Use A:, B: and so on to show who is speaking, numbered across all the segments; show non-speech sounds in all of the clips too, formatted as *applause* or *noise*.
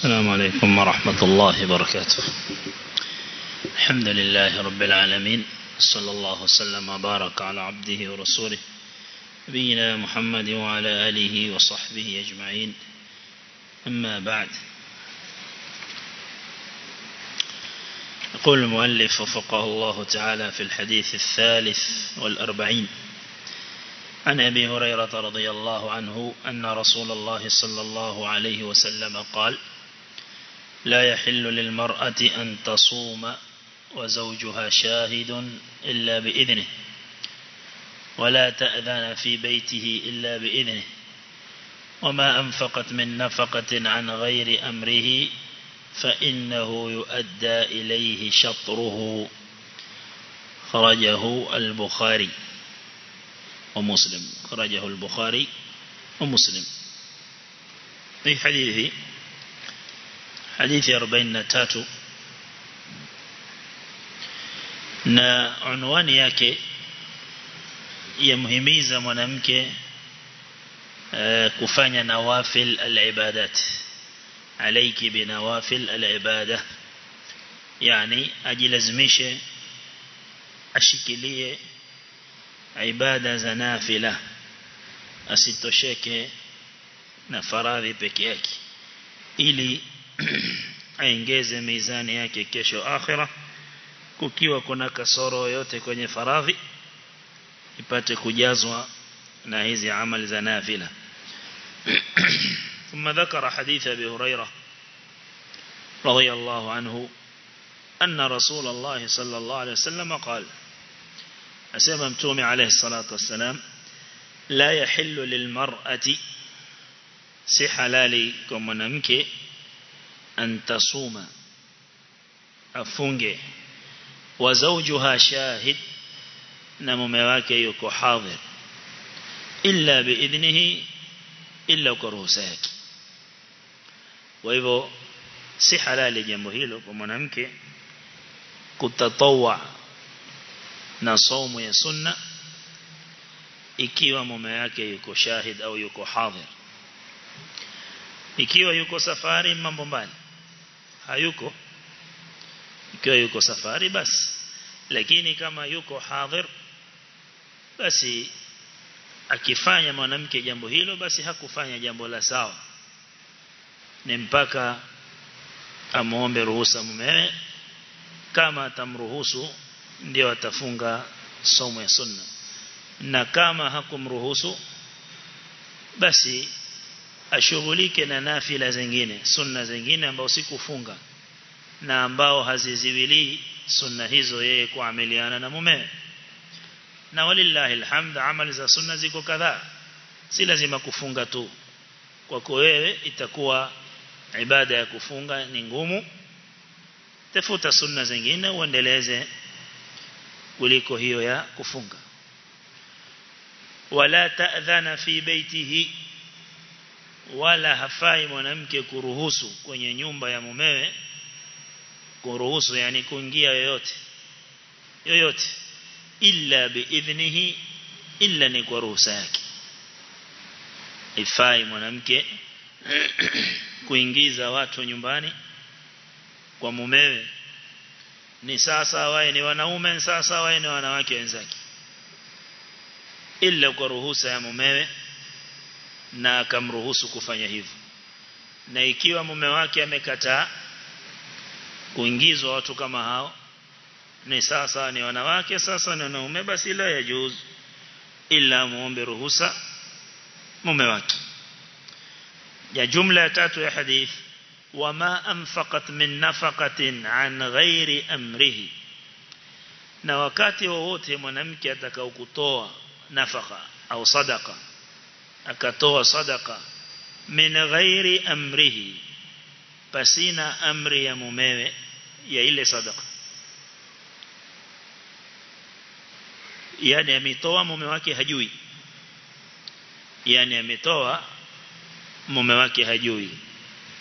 A: السلام عليكم ورحمة الله وبركاته. الحمد لله رب العالمين صلى الله وسلم وبارك على عبده ورسوله نبينا محمد وعلى آله وصحبه أجمعين. أما بعد يقول المؤلف وفقه الله تعالى في الحديث الثالث والأربعين عن أبي هريرة رضي الله عنه أن رسول الله صلى الله عليه وسلم قال لا يحل للمرأة أن تصوم وزوجها شاهد إلا بإذنه ولا تأذن في بيته إلا بإذنه وما أنفقت من نفقة عن غير أمره فإنه يؤدى إليه شطره. خرجه البخاري ومسلم خرجه البخاري ومسلم. في حديث hadithi ya 43 na unwani yake yamhimiza mwanamke eh, kufanya nawafil al-ibadat. Alayki binawafil al-ibada. Yani ajilazimishe ashikilie ibada za nafila. Asitosheke na faradhi peke yake. Ili *clears throat* aongeze mizani yake kesho akhira kukiwa kuna kasoro yote kwenye faradhi ipate kujazwa na hizi amali za nafila. ثم ذكر حديث أبي هريرة رضي الله عنه أن رسول الله صلى الله عليه وسلم قال أسمى متومي عليه الصلاة والسلام لا يحل للمرأة سحلالي كمنامك أن تصوم. أفنجي وزوجها شاهد. نمواك يكو حاضر. إلا بإذنه إلا كروسك وإذا صح لا لجنبه ومنامك كتطوع. نصوم يا سنة. إكيو yake yuko شاهد أو yuko حاضر. إكيو yuko سفاري mambo mbali hayuko. Ikiwa yuko safari basi. Lakini kama yuko hadhir basi akifanya mwanamke jambo hilo basi hakufanya jambo la sawa. Ni mpaka amuombe ruhusa mumewe. Kama atamruhusu ndio atafunga somo ya sunna. Na kama hakumruhusu basi ashughulike na nafila zingine sunna zingine ambao si kufunga na ambao haziziwili sunna hizo yeye kuamiliana na mume. Na walillahi alhamd amali za sunna ziko kadhaa. Si lazima kufunga tu. Kwako wewe itakuwa ibada ya kufunga ni ngumu. Tafuta sunna zingine uendeleze kuliko hiyo ya kufunga. Wala ta'dhana fi baitihi wala hafai mwanamke kuruhusu kwenye nyumba ya mumewe kuruhusu yani kuingia yoyote yoyote illa biidhnihi illa ni kwa ruhusa yake. Ifai mwanamke *clears throat* kuingiza watu nyumbani kwa mumewe. Ni sasa wae ni wanaume sasa wae ni wanawake wenzake illa kwa ruhusa ya mumewe na akamruhusu kufanya hivyo. Na ikiwa mume wake amekataa kuingizwa watu kama hao ni sasa ni wanawake sasa ni wanaume basi la yajuz ila muombe ruhusa mume wake. Ya jumla ya tatu ya hadith wama anfaqat min nafaqatin an ghairi amrihi. Na wakati wowote mwanamke atakao kutoa nafaka au sadaka akatoa sadaka min ghairi amrihi pasina amri ya mumewe ya ile sadaka yani ametoa mume wake hajui. Yani ametoa mume wake hajui.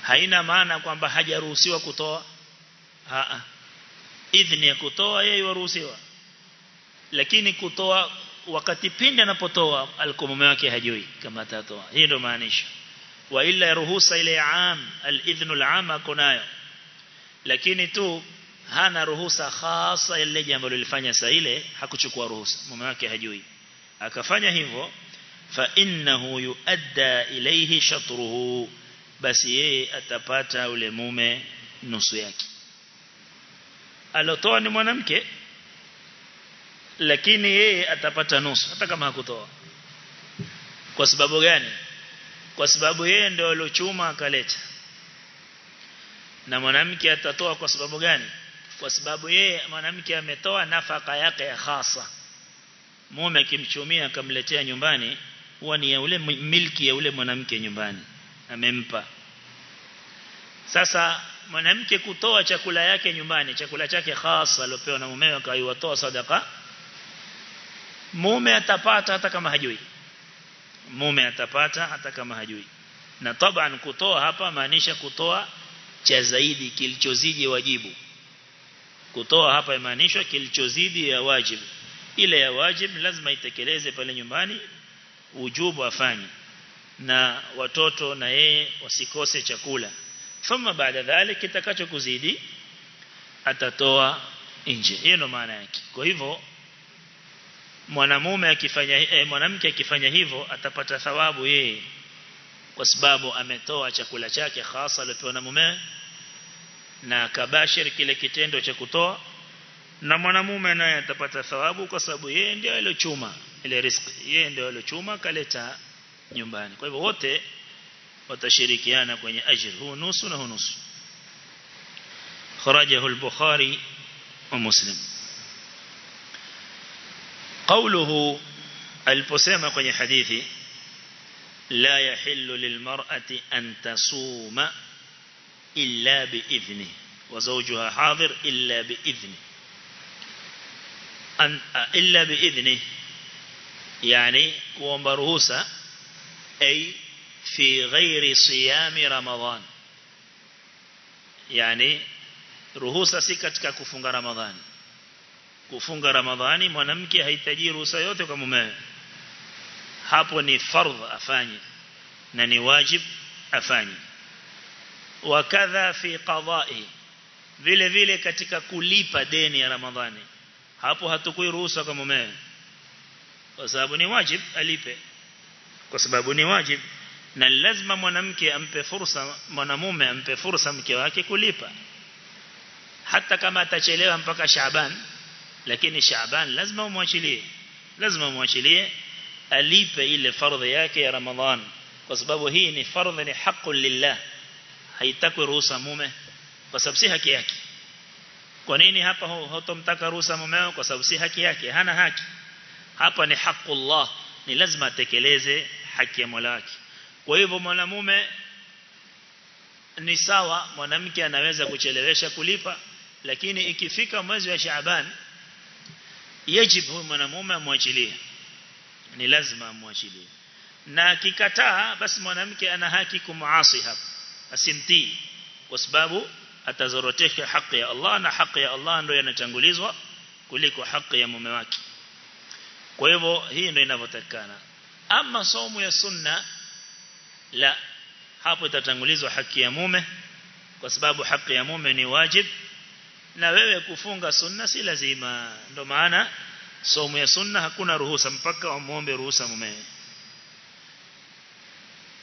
A: Haina maana kwamba hajaruhusiwa kutoa. Haa. Idhni ya kutoa yeye waruhusiwa. Lakini kutoa wakati pindi anapotoa alikuwa mume wake hajui kama atatoa. Hii ndio maanisha. Wa illa ruhusa ile am al-idhnu al-ama akonayo lakini tu hana ruhusa khasa ile jambo lilifanya saa ile hakuchukua ruhusa. Mume wake hajui. Akafanya hivyo fa innahu yuadda ilayhi shatruhu basi yeye atapata ule mume nusu yake. Alotoa ni mwanamke lakini yeye atapata nusu hata kama hakutoa. Kwa sababu gani? Kwa sababu yeye ndio aliochuma akaleta. Na mwanamke atatoa kwa sababu gani? Kwa sababu yeye mwanamke ametoa nafaka yake ya hasa mume akimchumia akamletea nyumbani huwa ni ya ule milki ya ule mwanamke nyumbani. Amempa. Sasa mwanamke kutoa chakula yake nyumbani chakula chake hasa aliopewa na mumewe akaiwatoa sadaka mume atapata hata kama hajui. Mume atapata hata kama hajui. Na taban kutoa hapa maanisha kutoa cha zaidi kilichozidi wajibu. Kutoa hapa imaanishwa kilichozidi ya wajibu. Ile ya wajibu lazima itekeleze pale nyumbani ujubu afanye na watoto na yeye wasikose chakula. Thumma baada dhalik kitakacho kuzidi atatoa nje. Hiyo ndo maana yake. Kwa hivyo mwanamume akifanya eh, mwanamke akifanya hivyo atapata thawabu yeye. Kwa sababu ametoa chakula chake hasa alipewa na mume na kabashir kile kitendo cha kutoa na mwanamume naye atapata thawabu kwa sababu yeye ndio aliyochuma ile riziki yeye ndio aliyochuma kaleta nyumbani. Kwa hivyo wote watashirikiana kwenye ajr huu nusu na huu nusu. Kharajahu al-bukhari wa muslim. قوله البسامة في حديثي لا يحل للمرأة أن تصوم إلا بإذنه. وزوجها حاضر إلا بإذنه. أن إلا بإذنه يعني ومبرهوسة أي في غير صيام رمضان. يعني رهوسة سكتك كفنغ رمضان. Kufunga ramadhani mwanamke hahitaji ruhusa yote kwa mumewe hapo ni fardh afanye na ni wajib afanye. Wakadha fi qada'i vile vile katika kulipa deni ya ramadhani. Hapo hatukui ruhusa kwa mumewe kwa sababu ni wajib alipe. Kwa sababu ni wajib na lazima mwanamke ampe fursa mwanamume ampe fursa mke wake kulipa. Hata kama atachelewa mpaka Shaaban لكن شعبان لازم مواشيلي لازم مواشيلي أليب إلى فرض ياك يا رمضان. وسبب هي إن فرض إن حق لله. هي تكو روسا مومه. وسبب سيها كياكي كونيني هapa هو هتم تكو روسا مومه. وسبب سيها كياكي هنا هاكي. hapa ni haku Allah ni lazima tekeleze haki ya Mola wake kwa hivyo mwanamume ni sawa mwanamke anaweza kuchelewesha kulipa lakini ikifika mwezi wa Shaaban yajib huyu mwanamume amwachilie. Ni lazima amwachilie. Na kikataa basi mwanamke ana haki kumuasi hapa asimtii. Kwa sababu atazoroteka haki ya Allah na haki ya Allah ndio yanatangulizwa kuliko haki ya mume wake. Kwa hivyo hii ndio inavyotakana ama somo ya sunna la hapo itatangulizwa haki ya mume kwa sababu haki ya mume ni wajib na wewe kufunga sunna si lazima ndo maana somo ya sunna hakuna ruhusa mpaka umuombe ruhusa mume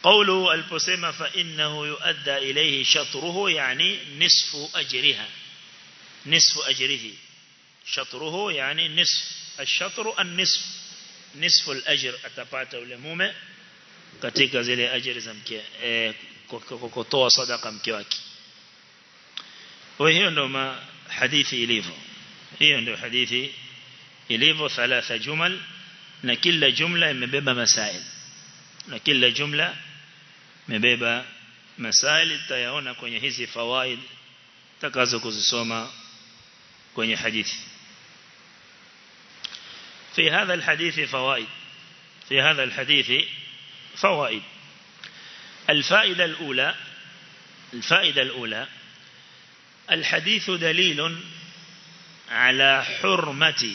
A: قوله البسمة فإنه يؤدى إليه شطره يعني نصف أجرها نصف أجره شطره يعني نصف الشطر النصف نصف الأجر أتبعت ulemume katika zile ajira za mke eh, kutoa sadaka mke wake kwa hiyo ndo حديث إليفو. هي عنده حديثي إليفو ثلاثة جمل نكل جملة مبيبة مسائل. نكل جملة مبيبة مسائل تيهونا كوني هزي فوائد تكازو كوزي سوما كوني حديث. في هذا الحديث فوائد. في هذا الحديث فوائد. الفائدة الأولى الفائدة الأولى الحديث دليل على حرمة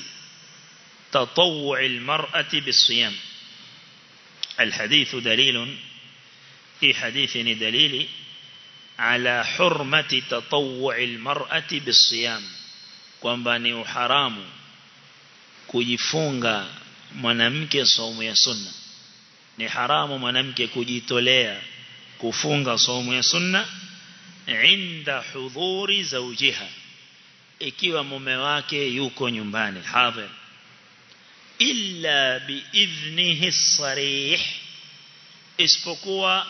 A: تطوع المرأة بالصيام. الحديث دليل في حديث دليل على حرمة تطوع المرأة بالصيام كم بني حرام كجفونغا منامك صوم يا سنة نحرام منامك كجيتوليا كفونغا صوم سنة inda hudhuri zawjiha ikiwa mume wake yuko nyumbani hadhir. Illa biidhnihi sarih isipokuwa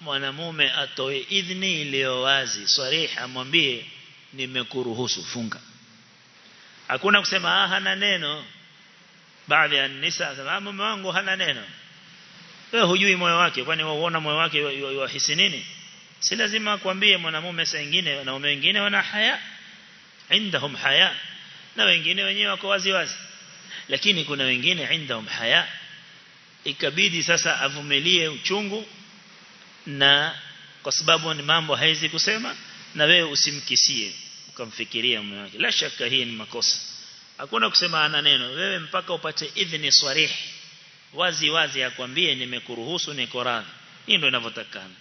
A: mwanamume atoe idhni iliyo wazi sarih amwambie nimekuruhusu funga. Hakuna kusema ah hana neno. Baadhi ya nisa sema mume wangu hana neno. Wewe hujui moyo wake kwani unaona moyo wake wahisi nini si lazima akwambie mwanamume saa nyingine wanaume wengine wana haya indahum haya na wengine wenyewe wako wazi wazi. Lakini kuna wengine indahum haya ikabidi sasa avumilie uchungu na kwa sababu ni mambo haizi kusema na wewe usimkisie ukamfikiria mume wake. La shaka hii ni makosa. Hakuna kusema ana neno. Wewe mpaka upate idhni swarihi. Wazi wazi akwambie nimekuruhusu niko radhi. Hii ndio inavyotakana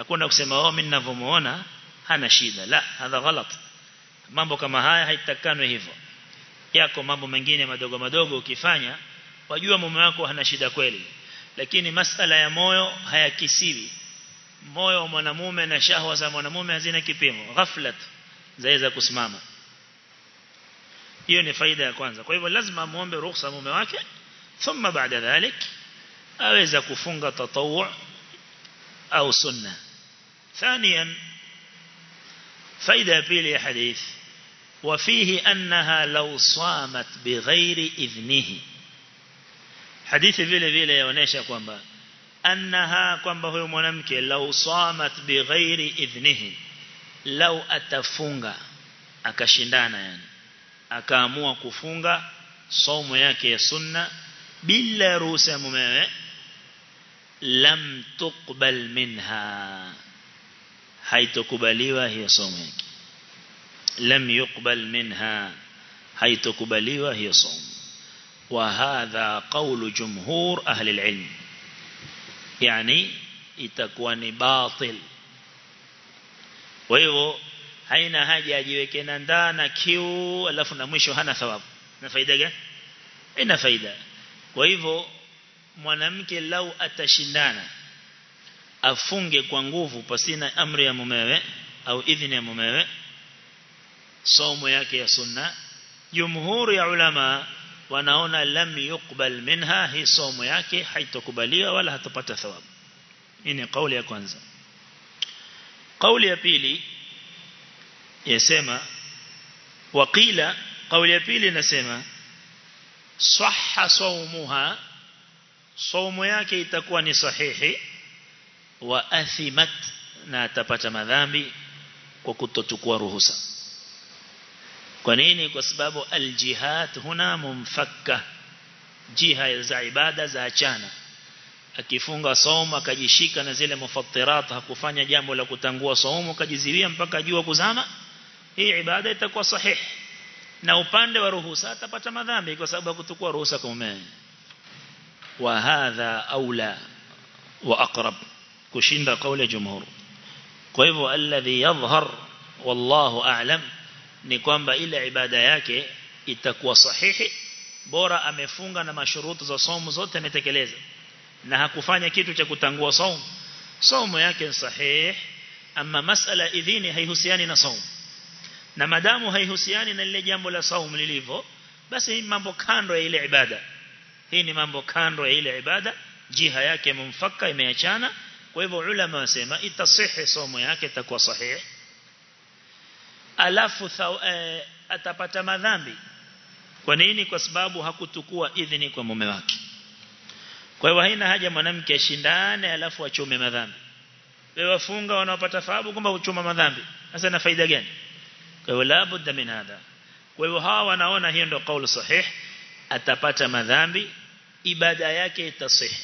A: hakuna kusema oh mimi ninavyomuona hana shida. La hadha ghalat. Mambo kama haya haitakanwe hivyo. Yako mambo mengine madogo madogo ukifanya wajua mume wako hana shida kweli. Lakini masala ya moyo hayakisiwi. Moyo wa mwanamume na shahwa za mwanamume hazina kipimo. Ghaflat zaweza kusimama. Hiyo ni faida ya kwanza. Kwa hivyo lazima muombe ruhusa mume wake thumma baada dhalik aweza kufunga tatawu au sunna ثانيا فائدة بيلي حديث وفيه أنها لو صامت بغير إذنه حديث vile vile yaonesha kwamba annaha kwamba huyo mwanamke law samat bighairi idhnihi law atafunga akashindana yani akaamua kufunga somo yake ya sunna bila ruhusa mumewe lam tuqbal minha haitokubaliwa hiyo somo yake lam yuqbal minha haitokubaliwa hiyo somo وهذا قول جمهور أهل العلم يعني itakuwa ni batil kwa hivyo haina haja ajiweke na ndaa na kiu alafu na mwisho hana thawabu na faida gani ina faida kwa hivyo mwanamke lau atashindana afunge kwa nguvu pasina amri ya mumewe au idhini ya mumewe somo yake ya sunna. Jumhuri ya ulama wanaona lam yukbal minha hii somo yake haitokubaliwa wala hatopata thawabu. Hii ni kauli ya kwanza. Kauli ya pili yasema waqila kauli ya pili inasema sahha sawmuha somo yake itakuwa ni sahihi wa athimat na atapata madhambi kwa kutochukua ruhusa. Kwa nini? Kwa sababu aljihad huna mumfakka. Jiha za ibada za achana. Akifunga saumu akajishika na zile mufattirat hakufanya jambo la kutangua saumu akajiziwia mpaka jua kuzama hii ibada itakuwa sahihi na upande wa ruhusa atapata madhambi kwa sababu kutukua ruhusa kwa mume wa hadha aula wa aqrab kushinda kauli jumhur. Kwa hivyo alladhi yadhhar wallahu a'lam ni kwamba ile ibada yake itakuwa sahihi bora amefunga na mashurutu za saumu zote ametekeleza. Na hakufanya kitu cha kutangua saumu. Saumu yake ni sahihi ama masala idhini haihusiani na saumu. Na madamu haihusiani na lile jambo la saumu lilivyo basi hii mambo kando ya ile ibada. Hii ni mambo kando ya ile ibada jiha yake mumfaka imeachana kwa hivyo ulama wasema itasihi somo yake itakuwa sahihi alafu thaw, e, atapata madhambi. Kwa nini? Kwa sababu hakutukua idhini kwa mume wake. Kwa hivyo haina haja mwanamke ashindane alafu achume madhambi. Wewe wafunga wanaopata faabu kwamba uchuma madhambi. Sasa na faida gani? Kwa hivyo la budda min hadha. Kwa hivyo hawa wanaona hiyo ndio kauli sahih atapata madhambi ibada yake itasihi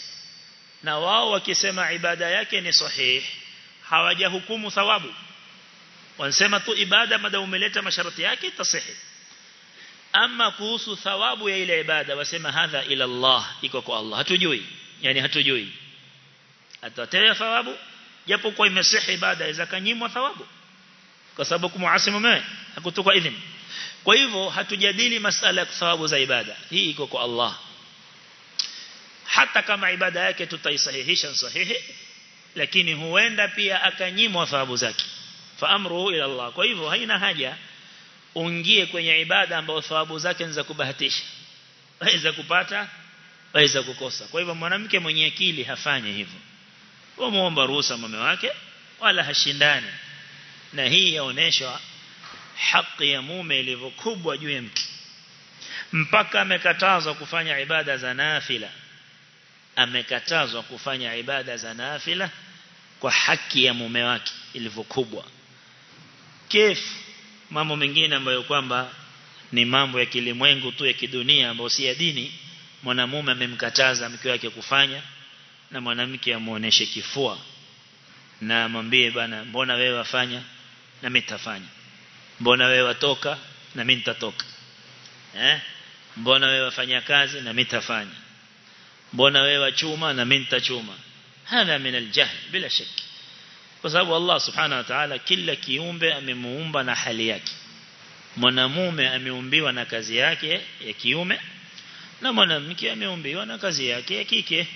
A: na wao wakisema ibada yake ni sahih hawajahukumu thawabu. Wanasema tu ibada mada umeleta masharti yake tasihi ama kuhusu thawabu ya ile ibada wasema hadha ila Allah iko kwa Allah. Hatujui. Yani hatujui. Atatea thawabu japo kwa imesihi ibada iza kanyimwa thawabu. Kwa sababu kumuasi mumewe hakutoka idhini. Kwa hivyo hatujadili masala ya thawabu za ibada. Hii iko kwa Allah hata kama ibada yake tutaisahihisha sahihi lakini huenda pia akanyimwa thawabu zake. Fa amruhu ila Allah. Kwa hivyo haina haja ungie kwenye ibada ambayo thawabu zake ni za kubahatisha. Waweza kupata waweza kukosa. Kwa hivyo mwanamke mwenye akili hafanye hivyo. Muombe ruhusa mume wake wala hashindani. Na hii yaonesha haki ya mume ilivyokubwa juu ya mke mpaka amekatazwa kufanya ibada za nafila amekatazwa kufanya ibada za nafila kwa haki ya mume wake ilivyokubwa. Kif mambo mengine ambayo kwamba ni mambo ya kilimwengu tu ya kidunia ambayo si ya dini mwanamume amemkataza mke wake kufanya na mwanamke amuoneshe kifua na amwambie bana mbona wewe wafanya na mimi nitafanya? Mbona wewe watoka na mimi nitatoka? Eh? Mbona wewe wafanya kazi na mimi nitafanya mbona wewe chuma na mimi nitachuma hadha min aljahl bila shaki. Kwa sababu Allah subhanahu wa ta'ala kila kiumbe amemuumba na hali yake. Mwanamume ameumbiwa na kazi yake ya kiume na mwanamke ameumbiwa na kazi yake ya kike.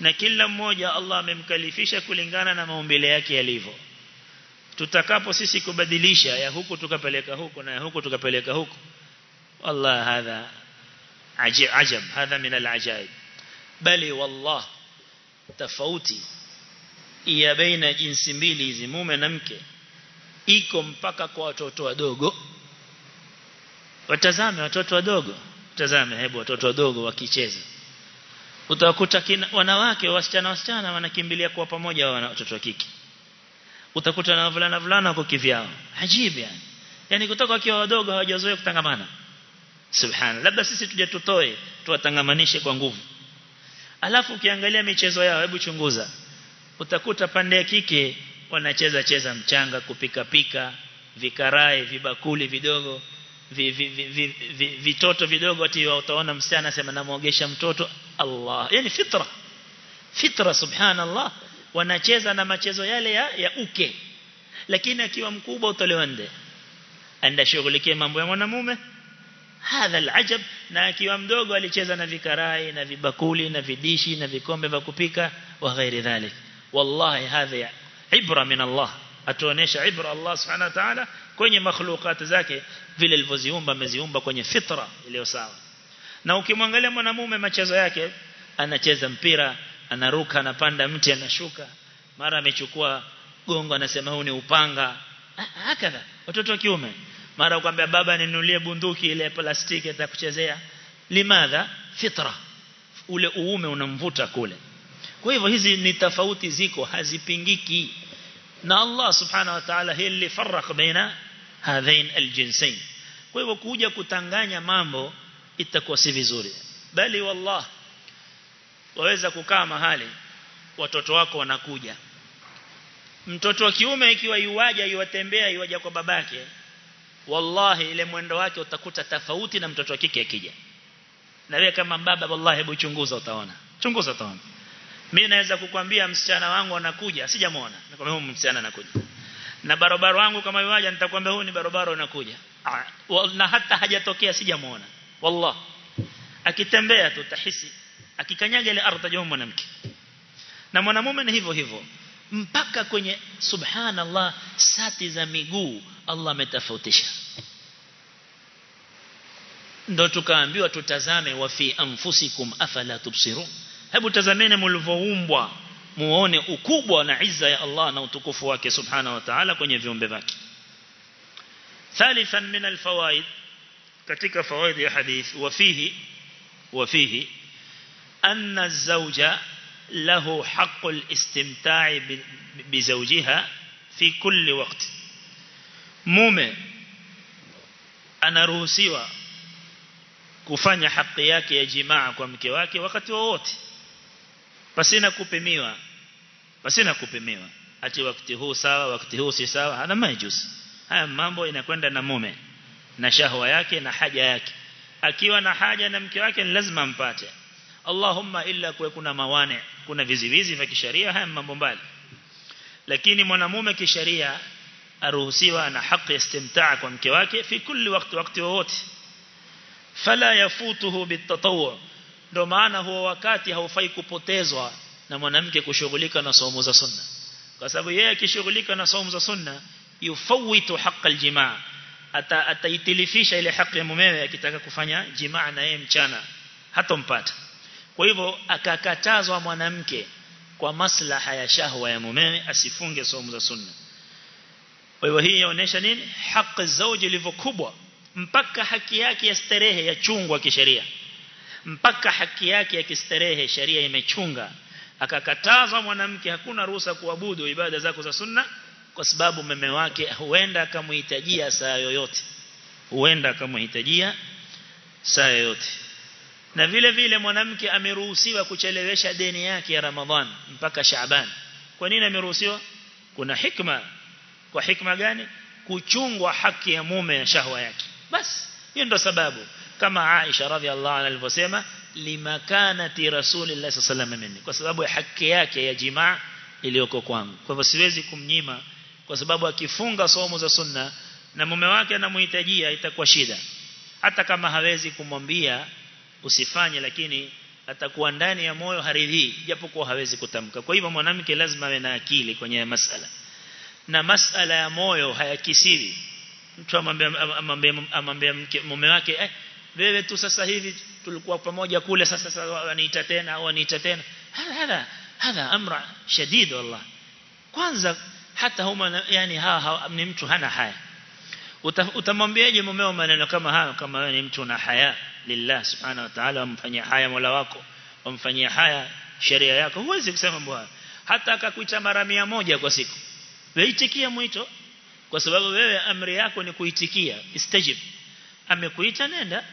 A: Na kila mmoja Allah amemkalifisha kulingana na maumbile yake yalivyo. Tutakapo sisi kubadilisha ya huku tukapeleka huku na ya huku tukapeleka huku. Allah hadha ajab hadha min alajaib bali wallah tofauti ya baina jinsi mbili hizi mume na mke iko mpaka kwa watoto wadogo. Watazame watoto wadogo. Tazame hebu watoto wadogo wakicheza. Utakuta wanawake wasichana wasichana wanakimbilia kwa pamoja wana watoto wa kike. Utakuta na wavulana vulana wako kivyao. Ajibu yani. Yani kutoka wakiwa wadogo hawajazoea kutangamana. Subhana labda sisi tuje tutoe tuwatangamanishe kwa nguvu alafu ukiangalia michezo yao hebu chunguza. Utakuta pande ya kike wanacheza cheza mchanga kupika pika vikarai vibakuli vidogo vi, vi, vi, vi, vi, vitoto vidogo ati utaona msichana sema namuogesha mtoto Allah. Yani fitra. Fitra subhanallah. Wanacheza na machezo yale ya, ya uke. Lakini akiwa mkubwa utolewa nde. Anda shughulikie mambo ya mwanamume hadha alajab na akiwa mdogo alicheza na vikarai na vibakuli na vidishi na vikombe vya kupika wa ghairi dhalik. Wallahi hadha ibra min Allah. Atuonesha ibra Allah subhanahu wa ta'ala kwenye makhluqat zake vile alivyoziumba ameziumba kwenye fitra iliyo sawa. Na ukimwangalia mwanamume machezo yake anacheza mpira anaruka anapanda mti anashuka. Mara amechukua gongo anasema huu ni upanga. Hakadha. Watoto wa kiume mara ukwambia baba ninunulie bunduki ile plastiki atakuchezea limadha? Fitra. Ule uume unamvuta kule. Kwa hivyo hizi ni tofauti ziko hazipingiki. Na Allah subhanahu wa ta'ala hili farq baina hadhain aljinsain kwa hivyo kuja kutanganya mambo itakuwa si vizuri. Bali wallah waweza kukaa mahali watoto wako wanakuja. Mtoto wa kiume ikiwa yuwaja yuwatembea yuwaja kwa babake wallahi ile mwendo wake utakuta tofauti na mtoto wa kike akija. Na wewe kama baba wallahi hebu chunguza utaona. Chunguza utaona. Mimi naweza kukwambia msichana wangu anakuja sijamuona. Nikwambia huyu msichana anakuja. Na barabara wangu kama yuwaja nitakwambia huyu ni barabara unakuja na hata hajatokea sijamuona. Wallahi. Akitembea tu tahisi akikanyaga ile ardhi ya mwanamke. Na mwanamume ni hivyo hivyo mpaka kwenye subhanallah sati za miguu Allah ametofautisha ndo tukaambiwa tutazame wa fi anfusikum afala tubsirun. Hebu tazameni mlivyoumbwa muone ukubwa na izza ya Allah na utukufu wake subhanahu wa ta'ala kwenye viumbe vyake. Thalithan min alfawaid katika fawaid ya hadith wa fihi wa fihi anna az-zawja له حق الاستمتاع بزوجها في كل وقت mume anaruhusiwa kufanya haki yake ya jimaa kwa mke wake wakati wowote pasina kupimiwa pasina kupimiwa ati wakati huu sawa wakati huu si sawa hana majusi haya mambo inakwenda na mume na shahwa yake na haja yake akiwa na haja na mke wake ni lazima ampate Allahumma illa kuwe kuna mawane Kuna vizivizi vya kisheria haya mambo mbali lakini mwanamume kisheria aruhusiwa ana haki ya istimtaa kwa mke wake fi kulli wakati wakati wowote fala yafutuhu bitatawwu ndio maana huo wakati haufai kupotezwa na mwanamke kushughulika na somo za sunna kwa sababu yeye akishughulika na somo za sunna yufawitu haqq aljimaa ata ataitilifisha ile haki ya mumewe akitaka kufanya jimaa na yeye mchana hatompata kwa hivyo akakatazwa mwanamke kwa maslaha ya shahwa ya mumewe asifunge somo za sunna. Kwa hivyo hii inaonyesha nini? Haki zauji ilivyo mpaka haki yake ya starehe ya chungwa kisheria. Mpaka haki yake ya kistarehe sheria imechunga. Akakatazwa mwanamke hakuna ruhusa kuabudu ibada zako za sunna kwa sababu mume wake huenda akamhitajia saa yoyote. Huenda akamhitajia saa yoyote na vile vile mwanamke ameruhusiwa kuchelewesha deni yake ya Ramadhan mpaka Shaaban. Kwa nini ameruhusiwa? Kuna hikma. Kwa hikma gani? Kuchungwa haki ya mume na shahwa yake. Basi hiyo ndio sababu. Kama Aisha radhiallahu anha alivyosema limakanati rasulillah sallallahu alayhi wasallam kwa sababu ya haki yake ya jimaa iliyoko kwangu. Kwa hivyo siwezi kumnyima kwa sababu akifunga somo za sunna na mume wake anamhitajia itakuwa shida. Hata kama hawezi kumwambia usifanye lakini atakuwa ndani ya moyo haridhii japokuwa hawezi kutamka. Kwa hivyo mwanamke lazima awe na akili kwenye masala. Na masala ya moyo hayakisiri. Mtu amwambia mume wake eh wewe tu sasa hivi tulikuwa pamoja kule sasa sasa waniita tena au waniita tena. Hadha hadha amra shadid wallah. Kwanza hata huma yani ha, ni mtu hana haya. Utamwambiaje mumeo maneno kama hayo kama wewe ni mtu na haya لله سبحانه وتعالى ومفني حياة ملواك ومفني حياة شريعة هو زيك كسم بوا حتى كأكويت مرامي أموجا قصيك ويتكيا ميتوا قصبابو بيه أمر يكو نكويتكيا استجب أما كويتا نندا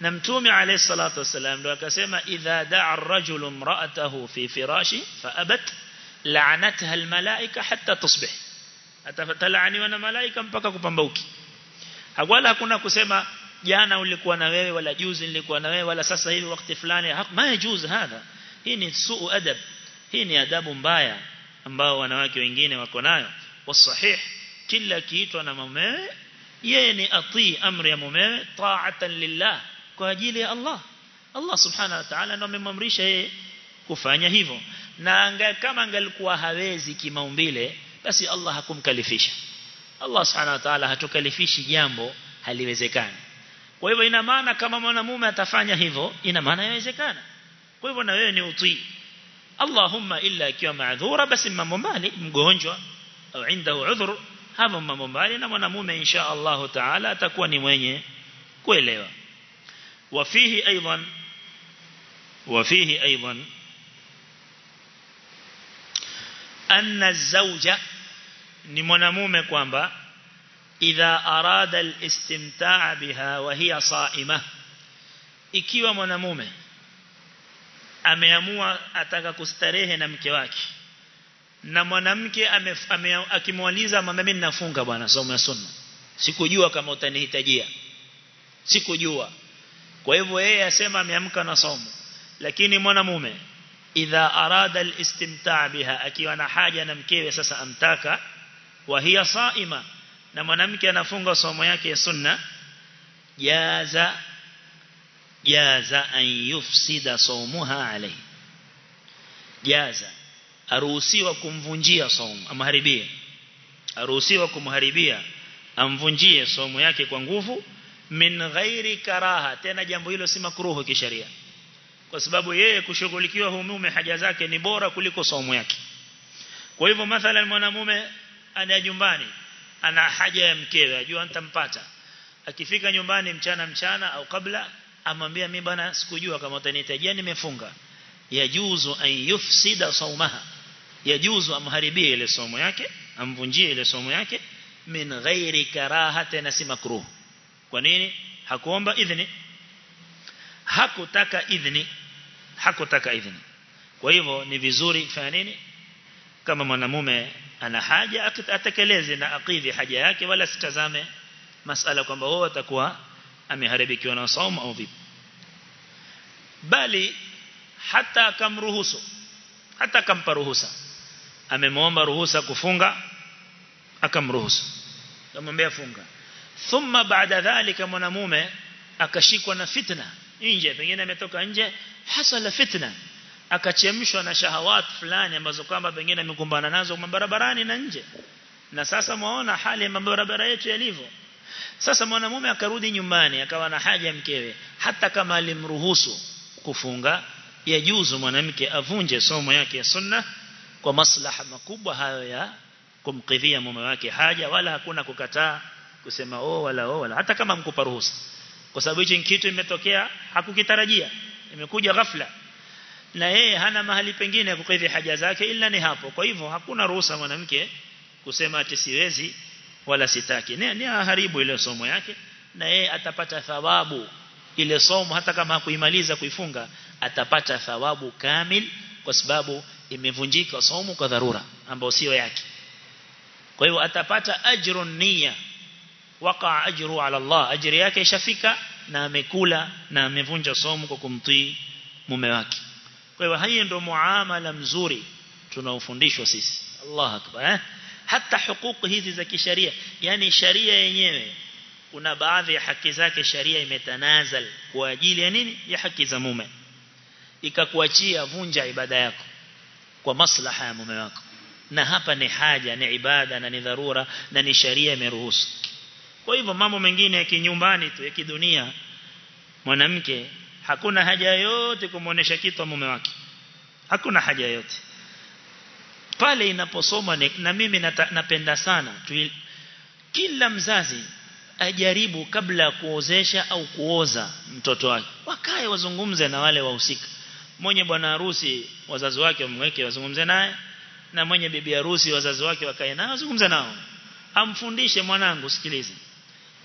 A: نمتوم عليه الصلاة والسلام لو كسم إذا دع الرجل امرأته في فراشه فأبت لعنتها الملائكة حتى تصبح أتفتلعني وأنا ملائكة مبكا كبنبوكي أقول لها كنا كسيما jana ulikuwa na wewe wala juzi nilikuwa na wewe wala sasa hivi wakati fulani. Ma yajuz hadha? Hii ni suu adab. Hii ni adabu mbaya ambao wanawake wengine wako nayo. Wasahih kila kiitwa na mumewe yeye ni atii amri ya mumewe ta'atan lillah kwa ajili ya Allah. Allah subhanahu wa ta'ala ndo amemamrisha yeye kufanya hivyo. Na anga, kama angalikuwa hawezi kimaumbile basi Allah hakumkalifisha. Allah subhanahu wa ta'ala hatukalifishi jambo haliwezekani kwa hivyo ina maana kama mwanamume atafanya hivyo ina maana inawezekana kwa hivyo na wewe ni utii. Allahumma illa ikiwa maadhura basi mambo mbali mgonjwa au indahu udhur hapo mambo mbali na mwanamume insha Allah taala atakuwa ni mwenye kuelewa. Wafihi aidan wafihi aidan anna zauja ni mwanamume kwamba idha arada الاستمتاع biha wa hiya saima ikiwa mwanamume ameamua ataka kustarehe na mke wake na mwanamke akimwaliza mama mimi ninafunga bwana somo ya sunna. Sikujua kama utanihitajia. Sikujua. Kwa hivyo yeye asema ameamka na somo. Lakini mwanamume idha arada al-istimtaa biha akiwa na haja na mkewe sasa amtaka wa hiya saima na mwanamke anafunga somo yake ya sunna jaza jaza an yufsida sawmuha alayhi. Jaza. Aruhusiwa kumvunjia somo amharibia aruhusiwa kumharibia amvunjie somo yake kwa nguvu min ghairi karaha. Tena jambo hilo si makruhu kisheria kwa sababu yeye kushughulikiwa humume haja zake ni bora kuliko somo yake. Kwa hivyo mathalan mwanamume ana nyumbani ana haja ya mkewe ajua nitampata. Akifika nyumbani mchana mchana au kabla amwambia mimi bwana sikujua kama utanihitajia nimefunga. Yajuzu an yufsida saumaha yajuzu amharibie ile somo yake amvunjie ile somo yake. Min ghairi karahati na si makruh. Kwa nini? Hakuomba idhni. Hakutaka idhni. Hakutaka idhni. Kwa hivyo ni vizuri fanya nini? Kama mwanamume ana haja atekeleze na akidhi haja yake wala sitazame masala kwamba wao atakuwa ameharibikiwa na saumu au vipi. Bali hata akamruhusu hata akampa ruhusa amemwomba ruhusa kufunga akamruhusu. Akamwambia funga. Thumma baada dhalika mwanamume akashikwa na fitna nje pengine ametoka nje hasala fitna akachemshwa na shahawat fulani ambazo kwamba pengine amekumbana nazo barabarani na nje. Na sasa muona hali ya barabara yetu yalivyo. Sasa mwanamume akarudi nyumbani akawa na haja mkewe hata kama alimruhusu kufunga yajuzu mwanamke avunje somo yake ya sunna kwa maslaha makubwa hayo ya kumkidhia mume wake haja wala hakuna kukataa kusema oh wala oh wala. Hata kama mkupa ruhusa. Kwa sababu hicho kitu imetokea hakukitarajia. Imekuja ghafla na yeye hana mahali pengine ya kukidhi haja zake ila ni hapo. Kwa hivyo hakuna ruhusa mwanamke kusema ati siwezi wala sitaki. Ni, ni haribu ile somo yake na yeye atapata thawabu. Ile somo hata kama hakuimaliza kuifunga atapata thawabu kamil kwa sababu imevunjika somo kwa dharura ambao sio yake. Kwa hivyo atapata ajrun niyya. Waqa ajru ala Allah. Ajri yake ishafika na amekula na amevunja somo kwa kumtii mume wake kwa hiyo hii ndio muamala mzuri tunaofundishwa sisi. Allah akbar eh? hata hukuku hizi za kisheria yani sharia yenyewe kuna baadhi ya haki zake sharia imetanazal kwa ajili ya nini? Ya haki za mume. Ikakuachia vunja ibada yako kwa maslaha ya mume wako. Na hapa ni haja ni ibada na ni dharura na ni sharia imeruhusu. Kwa hivyo mambo mengine ya kinyumbani tu ya kidunia mwanamke hakuna haja yote kumuonesha kitu mume wake. Hakuna haja yote pale inaposoma na mimi napenda sana tu, kila mzazi ajaribu kabla ya kuozesha au kuoza mtoto wake. Wakae wazungumze na wale wahusika. Mwenye bwana harusi wazazi wake wamweke wazungumze naye na mwenye bibi harusi wazazi wake wakae naye wazungumze nao. Amfundishe mwanangu sikilize.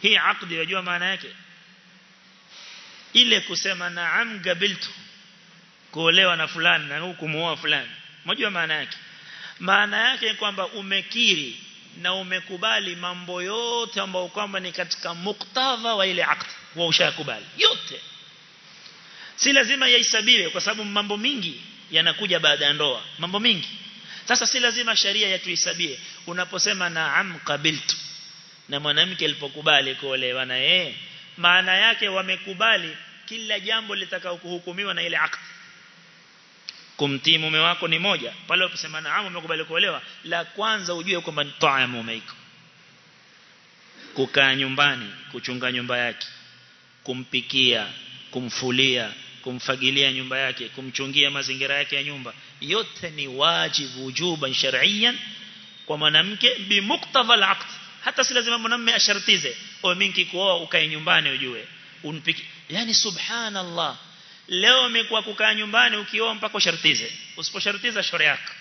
A: Hii akdi unajua maana yake ile kusema naam gabiltu. Kuolewa na fulani na huku muoa fulani. Unajua maana yake? Maana yake kwamba umekiri na umekubali mambo yote ambayo kwamba ni katika muktadha wa ile akdi wa ushakubali yote. Si lazima yaisabiwe kwa sababu mambo mingi yanakuja baada ya ndoa. Mambo mingi. Sasa si lazima sharia yatuisabie. Unaposema naam qabiltu na mwanamke alipokubali kuolewa na yeye maana yake wamekubali kila jambo litakao kuhukumiwa na ile akdi kumtii mume wako ni moja. Pale unaposema naam umekubali kuolewa la kwanza ujue kwamba ni taa ya mume iko kukaa nyumbani kuchunga nyumba yake kumpikia kumfulia kumfagilia nyumba yake kumchungia mazingira yake ya nyumba yote ni wajibu wujuban shar'iyyan kwa mwanamke bimuktadha al-aqd. Hata si lazima mwanamume ashartize au mimi kikuoa ukae nyumbani ujue. Unpiki yani subhanallah. Leo imekuwa kukaa nyumbani ukioa mpaka ushartize usiposhartiza shore yako.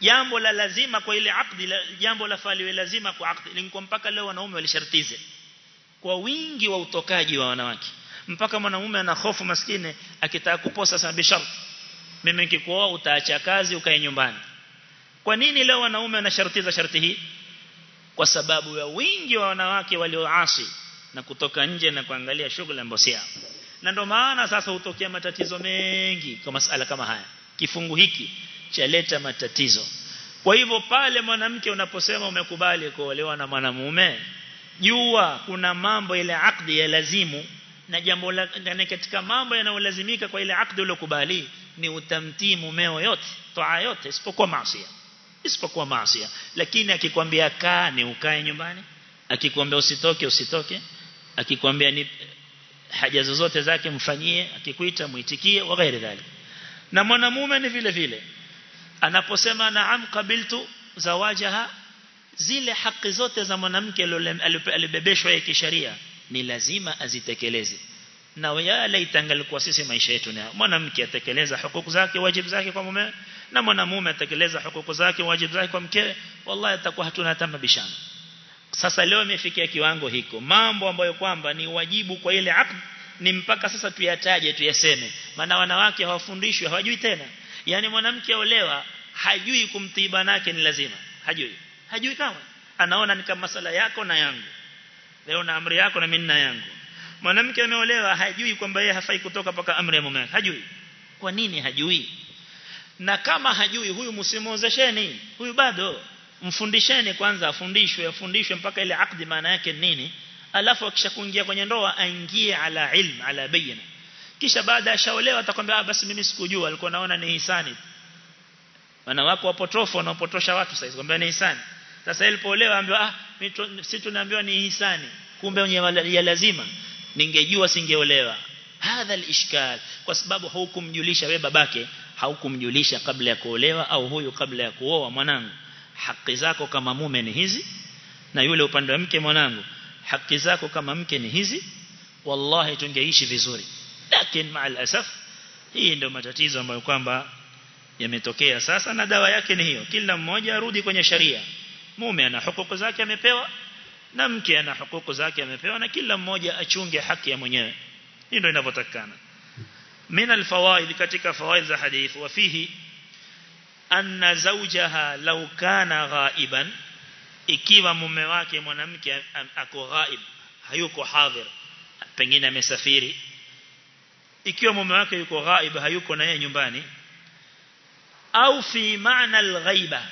A: Jambo la lazima kwa ile akdi jambo la faliwe lazima kwa akdi lingekuwa mpaka leo wanaume walishartize. Kwa wingi wa utokaji wa wanawake. Mpaka mwanaume ana hofu maskini akitaka kuposa sana bisharti mimi nikikuoa utaacha kazi ukae nyumbani. Kwa nini leo wanaume wanashartiza sharti hii? Kwa sababu ya wingi wa wanawake walioasi na kutoka nje na kuangalia shughuli ambazo si na ndio maana sasa hutokea matatizo mengi kwa masala kama haya. Kifungu hiki chaleta matatizo. Kwa hivyo pale mwanamke unaposema umekubali kuolewa na mwanamume jua kuna mambo ile akdi ya lazimu na jambo la katika mambo yanayolazimika kwa ile akdi uliyokubali ni utamtii mumeo yote toa yote isipokuwa maasi isipokuwa maasi lakini akikwambia kaa ni ukae nyumbani akikwambia usitoke usitoke akikwambia ni haja zozote zake mfanyie akikuita muitikie wa ghairi dhalik. Na mwanamume ni vile vile. Anaposema naam kabiltu zawajaha zile haki zote za mwanamke alibebeshwa ya kisheria ni lazima azitekeleze. Na yale itangalikuwa sisi maisha yetu na mwanamke atekeleza hukuku zake wajibu zake kwa mume na mwanamume atekeleza hukuku zake wajibu zake kwa mkewe wallahi atakuwa hatuna hata mabishano sasa leo imefikia kiwango hiko. Mambo ambayo kwamba ni wajibu kwa ile aqd ni mpaka sasa tuyataje tuyaseme. Maana wanawake hawafundishwi hawajui tena. Yani mwanamke olewa hajui kumtiba nake ni lazima. Hajui. Hajui kama anaona ni kama masala yako na yangu. Leo na amri yako na mimi na yangu. Mwanamke ameolewa hajui kwamba yeye hafai kutoka paka amri ya mume hajui. Kwa nini hajui? Na kama hajui huyu msimuozesheni huyu bado mfundisheni kwanza afundishwe afundishwe mpaka ile akdi maana yake nini? Alafu akishakuingia kwenye ndoa aingie ala ilm ala bayina kisha baada ya shaolewa atakwambia ah basi mimi sikujua alikuwa naona ni hisani. Wana wako wapotofu wanaopotosha watu sasa kwamba ni hisani. Sasa ilipoolewa ambiwa ah si tunaambiwa ni hisani. Kumbe ya lazima ningejua singeolewa. Hadha alishkal kwa sababu haukumjulisha wewe babake haukumjulisha kabla ya kuolewa au huyu kabla ya kuoa mwanangu haki zako kama mume ni hizi na yule upande wa mke mwanangu haki zako kama mke ni hizi wallahi tungeishi vizuri. Lakini maal asaf hii ndio matatizo ambayo kwamba yametokea sasa na dawa yake ni hiyo. Kila mmoja arudi kwenye sharia. Mume ana hukuku zake amepewa na mke ana hukuku zake amepewa na kila mmoja achunge haki ya mwenyewe. Hii ndio inavyotakana min alfawaid katika fawaid za hadith wa fihi anna zawjaha law kana ghaiban ikiwa mume wake mwanamke ako ghaib hayuko hadhir pengine amesafiri. Ikiwa mume wake yuko ghaib hayuko na yeye nyumbani. Au fi maana alghaiba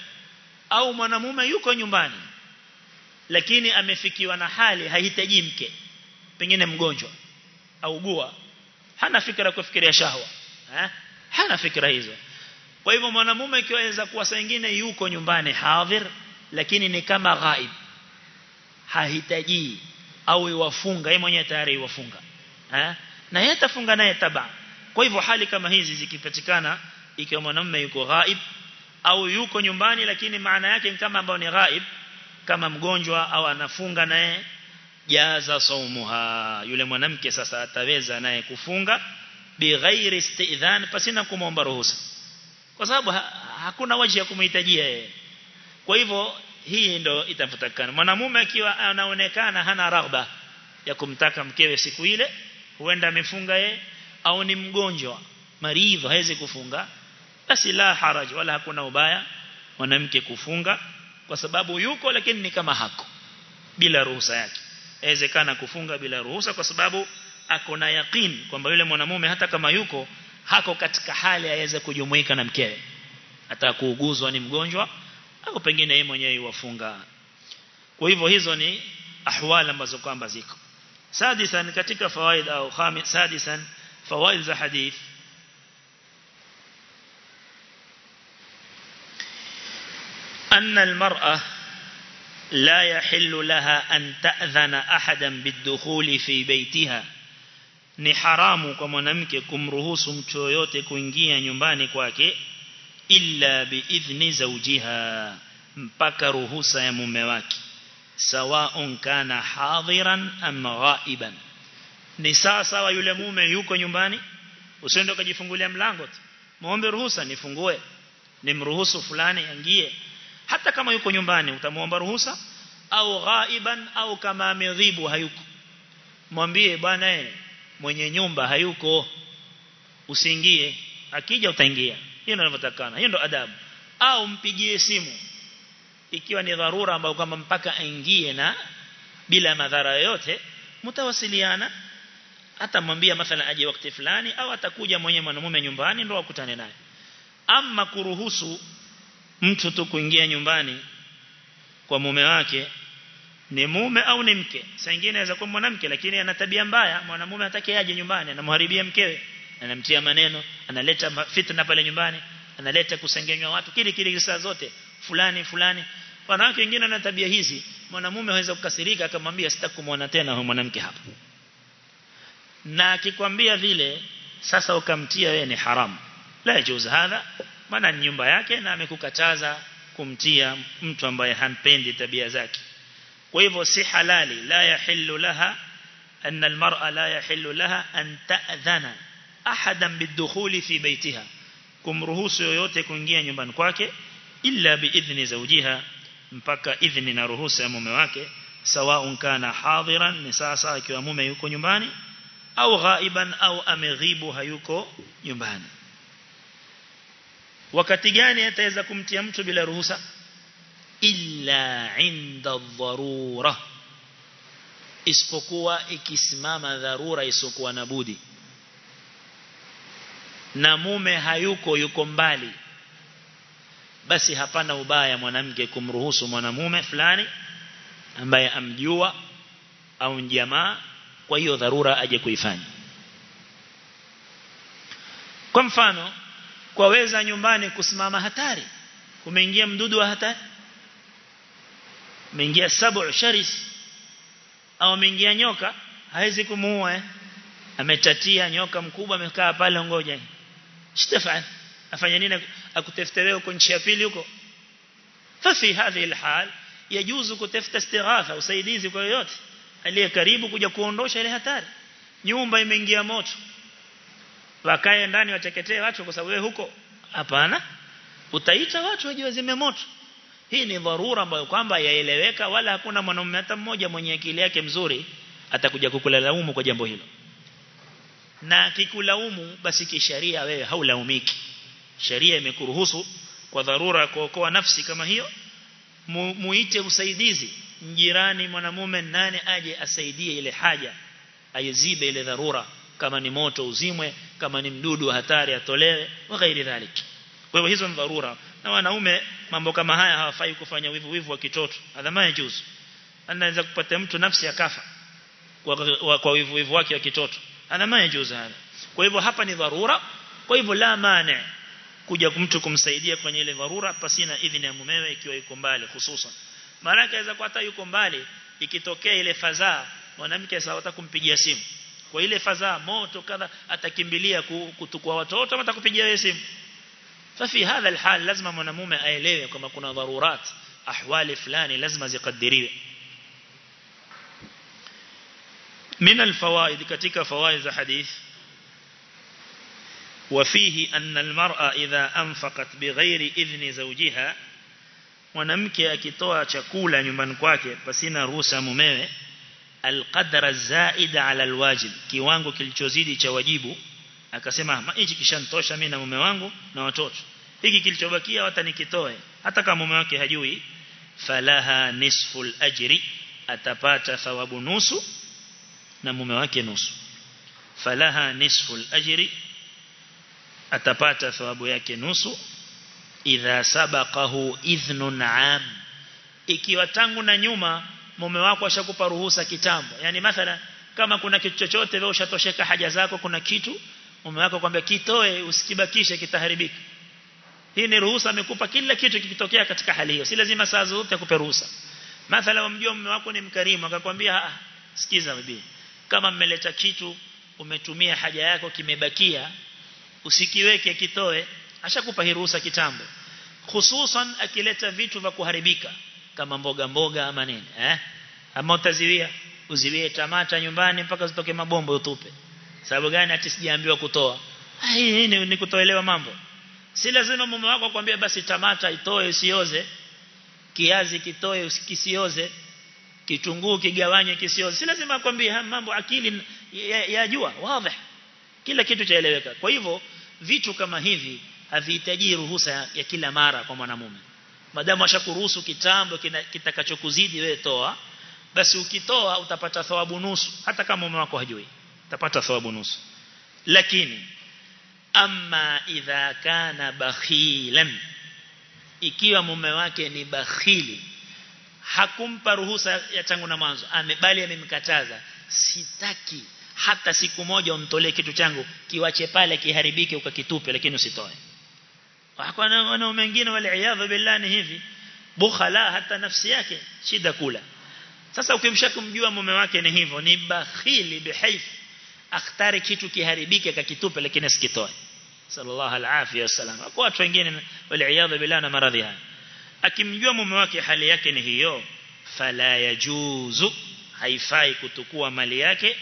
A: au mwanamume yuko nyumbani lakini amefikiwa na hali hahitaji mke pengine mgonjwa au gua hana fikra kufikiria shahwa eh? hana fikra hizo kwa hivyo mwanamume kiweza kuwa saa nyingine yuko nyumbani hadhir lakini ni kama ghaib. Hahitaji au iwafunga yeye mwenyewe tayari iwafunga. Eh? na yeye atafunga naye taba. Kwa hivyo hali kama hizi zikipatikana ikiwa mwanamume yuko ghaib au yuko nyumbani lakini maana yake ni kama ambao ni ghaib kama mgonjwa au anafunga naye jaza saumuha. Yule mwanamke sasa ataweza naye kufunga bighairi istidhan pasina kumomba ruhusa kwa sababu ha, hakuna waji ya kumhitajia yeye. Kwa hivyo hii ndo itafutakana. Mwanamume akiwa anaonekana hana raghba ya kumtaka mkewe siku ile huenda amefunga yeye au ni mgonjwa maridhi hawezi kufunga basi la haraj wala hakuna ubaya mwanamke kufunga kwa sababu yuko lakini ni kama hako bila ruhusa yake. Inawezekana kufunga bila ruhusa kwa sababu ako na yaqeen kwamba yule mwanamume hata kama yuko hako katika hali aweze kujumuika na mkewe hata kuuguzwa ni mgonjwa au pengine yeye mwenyewe yuwafunga kwa hivyo hizo ni ahwali ambazo kwamba ziko sadisan katika fawaid au khamis sadisan fawaid za hadith أن المرأة لا يحل لها أن تأذن أحدا بالدخول في بيتها ni haramu kwa mwanamke kumruhusu mtu yoyote kuingia nyumbani kwake illa biidhni zawjiha mpaka ruhusa ya mume wake. Sawaun kana hadiran am ghaiban. Ni sawa sawa yule mume yuko nyumbani usiende ukajifungulia mlango tu. Muombe ruhusa nifungue. Nimruhusu fulani aingie. Hata kama yuko nyumbani utamuomba ruhusa? Au ghaiban au kama amedhibu hayuko. Mwambie bwana mwenye nyumba hayuko usiingie. Akija utaingia. Hiyo ndio inavyotakana hiyo ndio adabu. Au mpigie simu. Ikiwa ni dharura ambayo kama mpaka aingie na bila madhara yoyote mtawasiliana. Hata mwambie mfano aje wakati fulani au atakuja mwenye mwanamume nyumbani ndio akutane naye. Ama kuruhusu mtu tu kuingia nyumbani kwa mume wake ni mume au ni mke? Saa nyingine inaweza kuwa mwanamke lakini ana tabia mbaya. Mwanamume hataki aje nyumbani anamharibia mkewe anamtia maneno analeta fitna pale nyumbani analeta kusengenywa watu kile kile saa zote fulani fulani. Wanawake wengine wana tabia hizi. Mwanamume anaweza kukasirika akamwambia sitakumuona tena huyo mwanamke hapa. Na akikwambia vile sasa ukamtia wewe ni haramu. La juz hadha maana nyumba yake na amekukataza kumtia mtu ambaye hampendi tabia zake kwa hivyo si halali la yahillu laha أن المرأة لا يحل لها أن تأذن أحدا بالدخول في بيتها رهوس yoyote kuingia nyumbani kwake illa biidhni zawjiha mpaka idhni na ruhusa ya mume wake sawa kana hadiran ni sasa ikiwa mume yuko nyumbani au ghaiban au ameghibu hayuko nyumbani wakati gani ataweza kumtia mtu bila ruhusa illa inda dharura isipokuwa ikisimama dharura isokuwa na budi. Na mume hayuko yuko mbali. Basi hapana ubaya mwanamke kumruhusu mwanamume fulani ambaye amjua au jamaa kwa hiyo dharura aje kuifanya. Kwa mfano kwaweza nyumbani kusimama hatari. Kumeingia mdudu wa hatari umeingia sabu sharis. Au umeingia nyoka hawezi kumuua eh? ametatia nyoka mkubwa amekaa pale ngoja. Shtafanya afanya nini? Akutafuta huko nchi ya pili huko. Fafi hadhi alhal yajuzu kutafuta istighatha usaidizi kwa yoyote. Aliye karibu kuja kuondosha ile hatari. Nyumba imeingia moto. Wakae ndani wateketee watu kwa sababu huko. Hapana. Utaita watu waje wazime moto hii ni dharura ambayo kwamba yaeleweka wala hakuna mwanamume hata mmoja mwenye akili yake mzuri atakuja kukulaumu kwa jambo hilo. Na akikulaumu basi kisheria wewe haulaumiki. Sheria imekuruhusu kwa dharura kuokoa nafsi kama hiyo. Mu, muite usaidizi. Jirani mwanamume nane aje asaidie ile haja aizibe ile dharura. Kama ni moto uzimwe kama ni mdudu hatari atolewe wa ghairi dhalik kwa hiyo hizo ni dharura. Na wanaume mambo kama haya hawafai kufanya wivu wivu wa kitoto. Adhamani juzu. Anaweza kupata mtu nafsi akafa kwa kwa wivu wivu wake wa kitoto. Adhamani juzu hana kwa hivyo hapa ni dharura. Kwa hivyo la maana kuja mtu kumsaidia kwenye ile dharura pasina idhini ya mumewe ikiwa yuko mbali hususan. Maana kaweza kuwa hata yuko mbali ikitokea ile fadhaa mwanamke sawa kumpigia simu. Kwa ile fadhaa moto kadha atakimbilia kutukua watoto atakupigia simu ففي هذا الحال لازم منموم أيليه كما كنا ضرورات أحوال فلان لازم زقدريه من الفوائد كتك فوائد الحديث وفيه أن المرأة إذا أنفقت بغير إذن زوجها ونمك أكتوى تقول نمانكواك بسنا روسى مميه القدر الزائد على الواجب كيوانكو كالتوزيد تواجيبه akasema hichi kishantosha mimi na mume wangu na watoto. Hiki kilichobakia hata nikitoe. Hata kama mume wake hajui falaha nisful ajri atapata thawabu nusu na mume wake nusu. Falaha nisful ajri atapata thawabu yake nusu. Idha sabaqahu idhnun am ikiwa tangu na nyuma mume wako ashakupa ruhusa kitambo yani mathala kama kuna kitu chochote wewe ushatosheka haja zako kuna kitu mume wako kwambia kitoe usikibakishe kitaharibika. Hii ni ruhusa amekupa kila kitu kikitokea katika hali hiyo. Si lazima saa zote akupe ruhusa. Mathala wamjua mume wako ni mkarimu akakwambia ah sikiza bibi. Kama mmeleta kitu umetumia haja yako kimebakia usikiweke kitoe. Ashakupa hii ruhusa kitambo. Hususan akileta vitu vya kuharibika kama mboga mboga ama nini eh? Ama utaziwia uziwie tamata nyumbani mpaka zitoke mabombo utupe sababu gani ati sijaambiwa kutoa? Hii ni, ni kutoelewa mambo. Si lazima mume wako akwambie basi tamata itoe usioze kiazi kitoe usikisioze kitunguu kigawanye kisioze. Si lazima akwambie mambo akili yajua ya wazi. Kila kitu chaeleweka. Kwa hivyo vitu kama hivi havihitaji ruhusa ya kila mara kwa mwanamume. Madamu ashakuruhusu kitambo kitakachokuzidi wewe toa basi ukitoa utapata thawabu nusu hata kama mume wako hajui utapata thawabu nusu. Lakini amma idha kana bakhilan ikiwa mume wake ni bakhili hakumpa ruhusa ya tangu na mwanzo amebali amemkataza sitaki hata siku moja umtolee kitu changu kiwache pale kiharibike ukakitupe lakini usitoe. Hakuna wanaume wengine wale iyadha billahi hivi. Bukhala hata nafsi yake shida kula. Sasa ukimshakumjua mume wake ni hivyo ni bakhili bihaif akhtari kitu kiharibike kakitupe lakini asikitoe. Sallallahu alaihi wasallam. Kwa watu wengine wale iyadha na maradhi haya. Akimjua mume wake hali yake ni hiyo. Fala yajuzu haifai kutukua mali yake.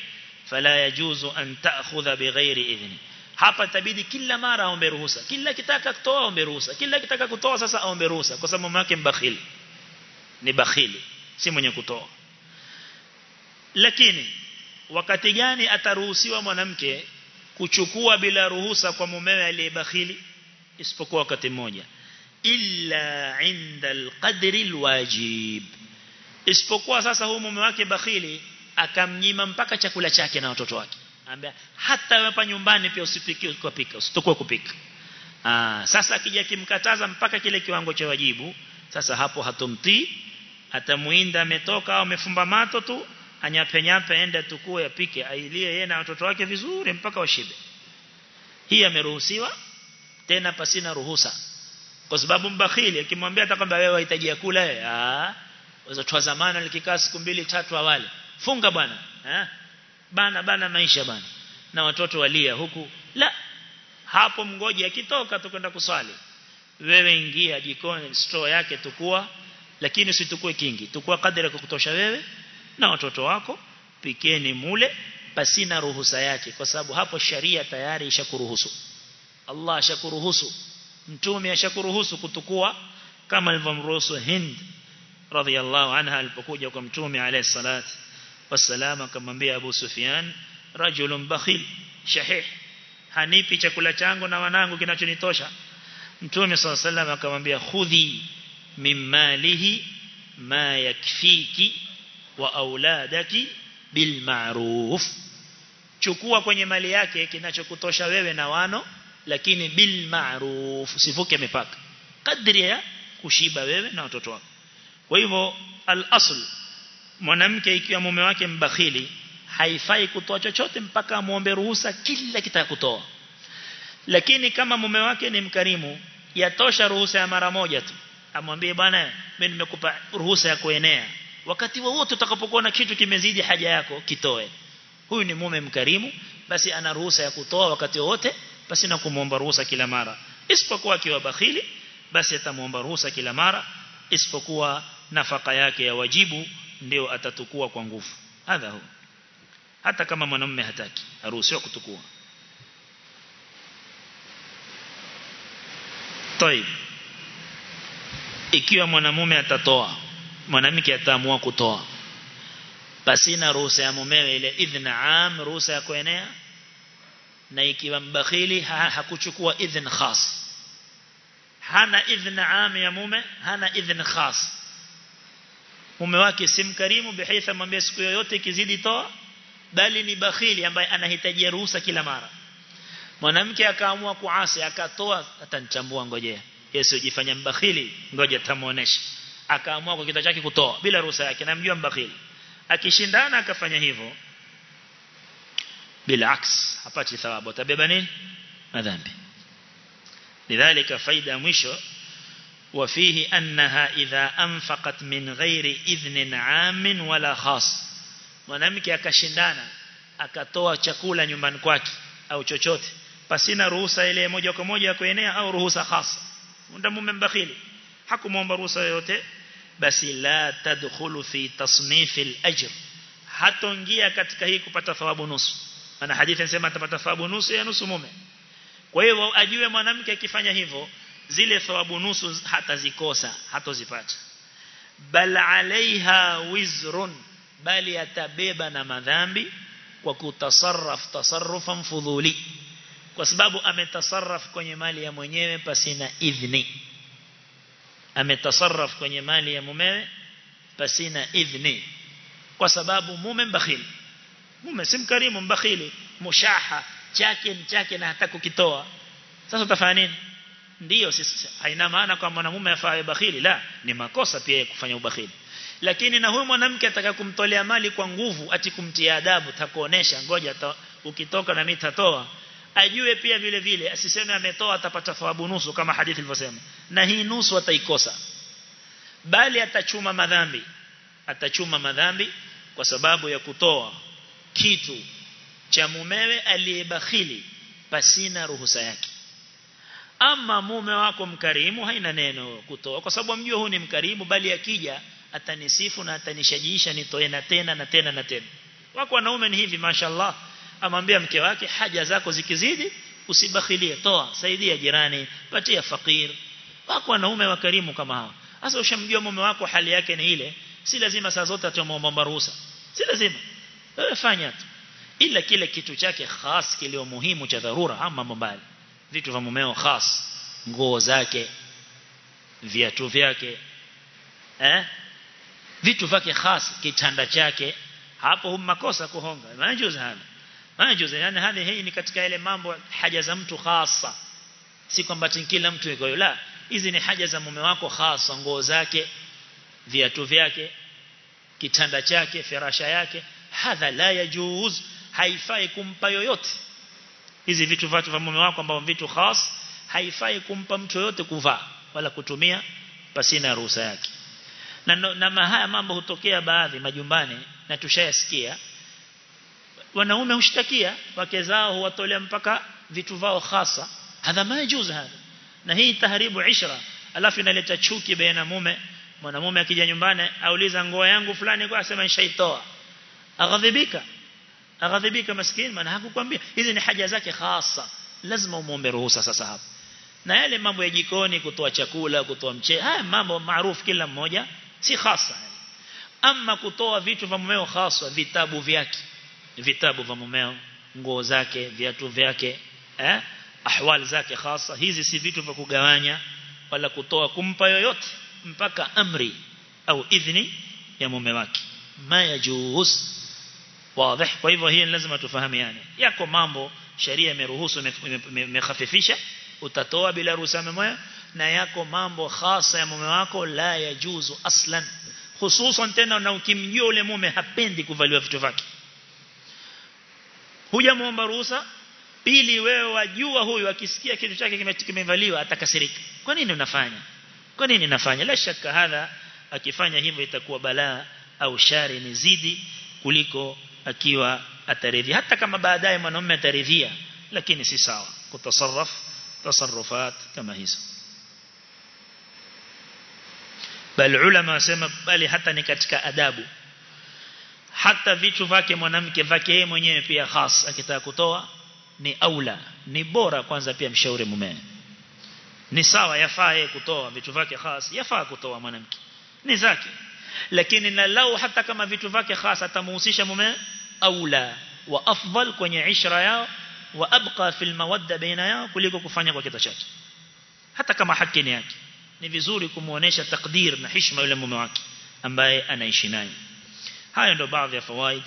A: Fala yajuzu an ta'khudha bighairi idhni. Hapa tabidi kila mara aombe ruhusa. Kila kitaka kutoa aombe ruhusa. Kila kitaka kutoa sasa aombe ruhusa. Kwa sababu mume wake mbakhili ni bakhili. Si mwenye kutoa. Lakini wakati gani ataruhusiwa mwanamke kuchukua bila ruhusa kwa mumewe aliyebakhili isipokuwa wakati mmoja? Illa inda alqadri alwajib. Isipokuwa sasa huyu mume wake bakhili akamnyima mpaka chakula chake na watoto wake. Ambia hata hapa nyumbani pia usipikie kupika usitokuwa kupika. Aa, sasa akija kimkataza mpaka kile kiwango cha wajibu sasa hapo hatomtii atamuinda ametoka au amefumba mato tu anyape nyape ende tukue apike ailie yeye na watoto wake vizuri mpaka washibe. Hii ameruhusiwa tena pasina ruhusa. Kwa sababu mbakhili akimwambia atakwambia wewe unahitaji kula eh ah waweza twa zamani likikaa siku mbili tatu awali. Funga bwana eh bana bana maisha bana na watoto walia huku la hapo mgoje akitoka tukwenda kuswali. Wewe ingia jikoni store yake tukua lakini usitukue kingi. Tukua kadri ya kukutosha wewe na watoto wako pikeni mule pasina ruhusa yake kwa sababu hapo sharia tayari ishakuruhusu. Allah ashakuruhusu. Mtume ashakuruhusu kutukua kama alivyomruhusu Hind radhiallahu anha alipokuja kwa mtume alayhi salatu wasallam akamwambia Abu Sufyan rajulun bakhil shahih. Hanipi chakula changu na wanangu kinachonitosha. Mtume sallallahu akamwambia khudhi mimalihi ma yakfiki wa auladaki bil ma'ruf. Chukua kwenye mali yake kinachokutosha wewe na wano lakini bil ma'ruf usivuke mipaka. Kadri ya kushiba wewe na watoto wako. Kwa hivyo al-asl mwanamke ikiwa mume wake mbakhili haifai kutoa chochote mpaka amuombe ruhusa kila kitakutoa lakini kama mume wake ni mkarimu yatosha ruhusa ya mara moja tu. Amwambie bwana mimi nimekupa ruhusa ya kuenea wakati wowote utakapokuwa na kitu kimezidi haja yako kitoe huyu ni mume mkarimu basi ana ruhusa ya kutoa wakati wowote basi na kumuomba ruhusa kila mara isipokuwa akiwa bakhili basi atamuomba ruhusa kila mara isipokuwa nafaka yake ya wajibu ndio atatukua kwa nguvu hadha hu hata kama mwanamume hataki haruhusiwi kutukua طيب ikiwa mwanamume atatoa mwanamke ataamua kutoa. Pasina ruhusa ya mumewe ile idhna am ruhusa ya kuenea. Na ikiwa mbakhili ha, hakuchukua idhn khas. Hana idhn am ya mume hana idhn khas. Mume wake si mkarimu bihaitha mwambie siku yoyote kizidi toa bali ni bakhili ambaye anahitaji ruhusa kila mara. Mwanamke akaamua kuasi akatoa atanichambua ngojea Yesu jifanya mbakhili ngoja tamuonesha akaamua kwa kitu chake kutoa bila ruhusa yake namjua mbakhili akishindana akafanya hivyo bila aks hapati thawabu atabeba nini madhambi lidhalika faida mwisho وفيه أنها إذا أنفقت من غير إذن عام ولا خاص mwanamke akashindana akatoa chakula nyumbani kwake au chochote pasina ruhusa ile moja kwa moja ya kuenea au ruhusa khasa ndio mume mbakhili hakumuomba ruhusa yoyote basi la tadkhulu fi tasnif al-ajr. Hatoingia katika hii kupata thawabu nusu. Ana hadithi inasema atapata thawabu nusu ya nusu mume. Kwa hivyo ajue mwanamke akifanya hivyo zile thawabu nusu hatazikosa hatozipata. Bal alaiha wizrun bali atabeba na madhambi kwa kutasarraf tasarrufan fudhuli. Kwa sababu ametasarraf kwenye mali ya mwenyewe pasina idhni ametasarraf kwenye mali ya mumewe pasina idhni. Kwa sababu mume mbakhili. Mume si mkarimu mbakhili. Mushaha. Chake ni chake na hata kukitoa. Sasa utafanya nini? Ndio sisi haina maana kwa mwanamume afaye bakhili. La ni makosa pia kufanya ubakhili. Lakini na huyu mwanamke ataka kumtolea mali kwa nguvu ati kumtia adabu takuonesha ngoja ukitoka na mimi tatoa ajue pia vile vile asiseme ametoa atapata thawabu nusu kama hadithi ilivyosema. Na hii nusu ataikosa. Bali atachuma madhambi. Atachuma madhambi kwa sababu ya kutoa kitu cha mumewe aliyebakhili pasina ruhusa yake. Ama mume wako mkarimu haina neno kutoa. Kwa sababu mjue huu ni mkarimu bali akija atanisifu na atanishajiisha nitoe na tena na tena na tena. Wako wanaume ni hivi mashallah amwambia mke wake haja zako zikizidi usibakhilie. Toa saidia jirani patia fakir wako wanaume wakarimu kama hawa. Sasa ushamjua mume wako hali yake ni ile. Si lazima saa zote atomwomba ruhusa. Si lazima. Wewe fanya tu. Ila kile kitu chake khas kilio muhimu cha dharura ama mbali vitu vya mumeo khas. Nguo zake. Viatu vyake. Eh? Vitu vyake khas kitanda chake. Hapo hum makosa kuhonga. Majuzi hana majuzi yani hali hii ni katika ile mambo haja za mtu hasa. Si kwamba kila mtu yuko la hizi ni haja za mume wako hasa nguo zake viatu vyake kitanda chake firasha yake. Hadha la yajuz haifai kumpa yoyote. Hizi vitu vatu vya mume wako ambao vitu khas haifai kumpa mtu yoyote kuvaa wala kutumia pasina ruhusa yake. Na, na haya mambo hutokea baadhi majumbani na tushayasikia wanaume hushtakia wake zao huwatolea mpaka vitu vao hasa. Hadha majuz hadha. Na hii taharibu ishra alafu inaleta chuki baina mume mwanamume akija nyumbani auliza nguo yangu fulani kwa asema nishaitoa. Aghadhibika. Aghadhibika maskini maana hakukwambia. Hizi ni haja zake hasa. Lazima umuombe ruhusa sasa hapa na yale mambo ya jikoni kutoa chakula kutoa mchele haya mambo maarufu kila mmoja si hasa. Ama kutoa vitu vya mumeo hasa vitabu vyake vitabu vya mumeo nguo zake viatu vyake eh? Ahwal zake hasa hizi si vitu vya kugawanya wala kutoa kumpa yoyote mpaka amri au idhni ya mume wake. Ma yajuz. Wazi kwa hivyo hii lazima tufahamiane. Yako mambo sheria imeruhusu imekhafifisha utatoa bila ruhusa mume na yako mambo hasa ya mume wako la yajuzu aslan. Hususan tena na ukimjua ule mume hapendi kuvaliwa vitu vyake hujamuomba ruhusa pili wewe wajua huyu akisikia kitu chake kimevaliwa atakasirika. Kwa nini unafanya? Kwa nini nafanya la shaka hadha akifanya hivyo itakuwa balaa au shari ni zidi kuliko akiwa ataridhia. Hata kama baadaye mwanamume ataridhia lakini si sawa. Kutasarraf tasarrufat kama hizo. Bal ulama wasema bali hata ni katika adabu hata vitu vyake mwanamke vyake yeye mwenyewe pia khas akitaka kutoa ni aula ni bora kwanza pia mshauri mume ni sawa yafaa yeye kutoa vitu vyake khas yafaa kutoa mwanamke ni zake lakini na lau hata kama vitu vyake khas atamuhusisha mume aula wa afdal kwenye ishra yao wa abqa fil mawadda baina yao kuliko kufanya kwa kitu chake hata kama haki ni yake ni vizuri kumuonesha takdir na heshima yule mume wake ambaye anaishi naye hayo ndo baadhi ya fawaid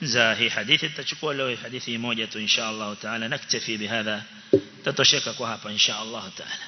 A: za hii hadithi tutachukua leo hadithi moja tu insha Allah taala naktafi bihadha tatosheka kwa hapa insha Allah taala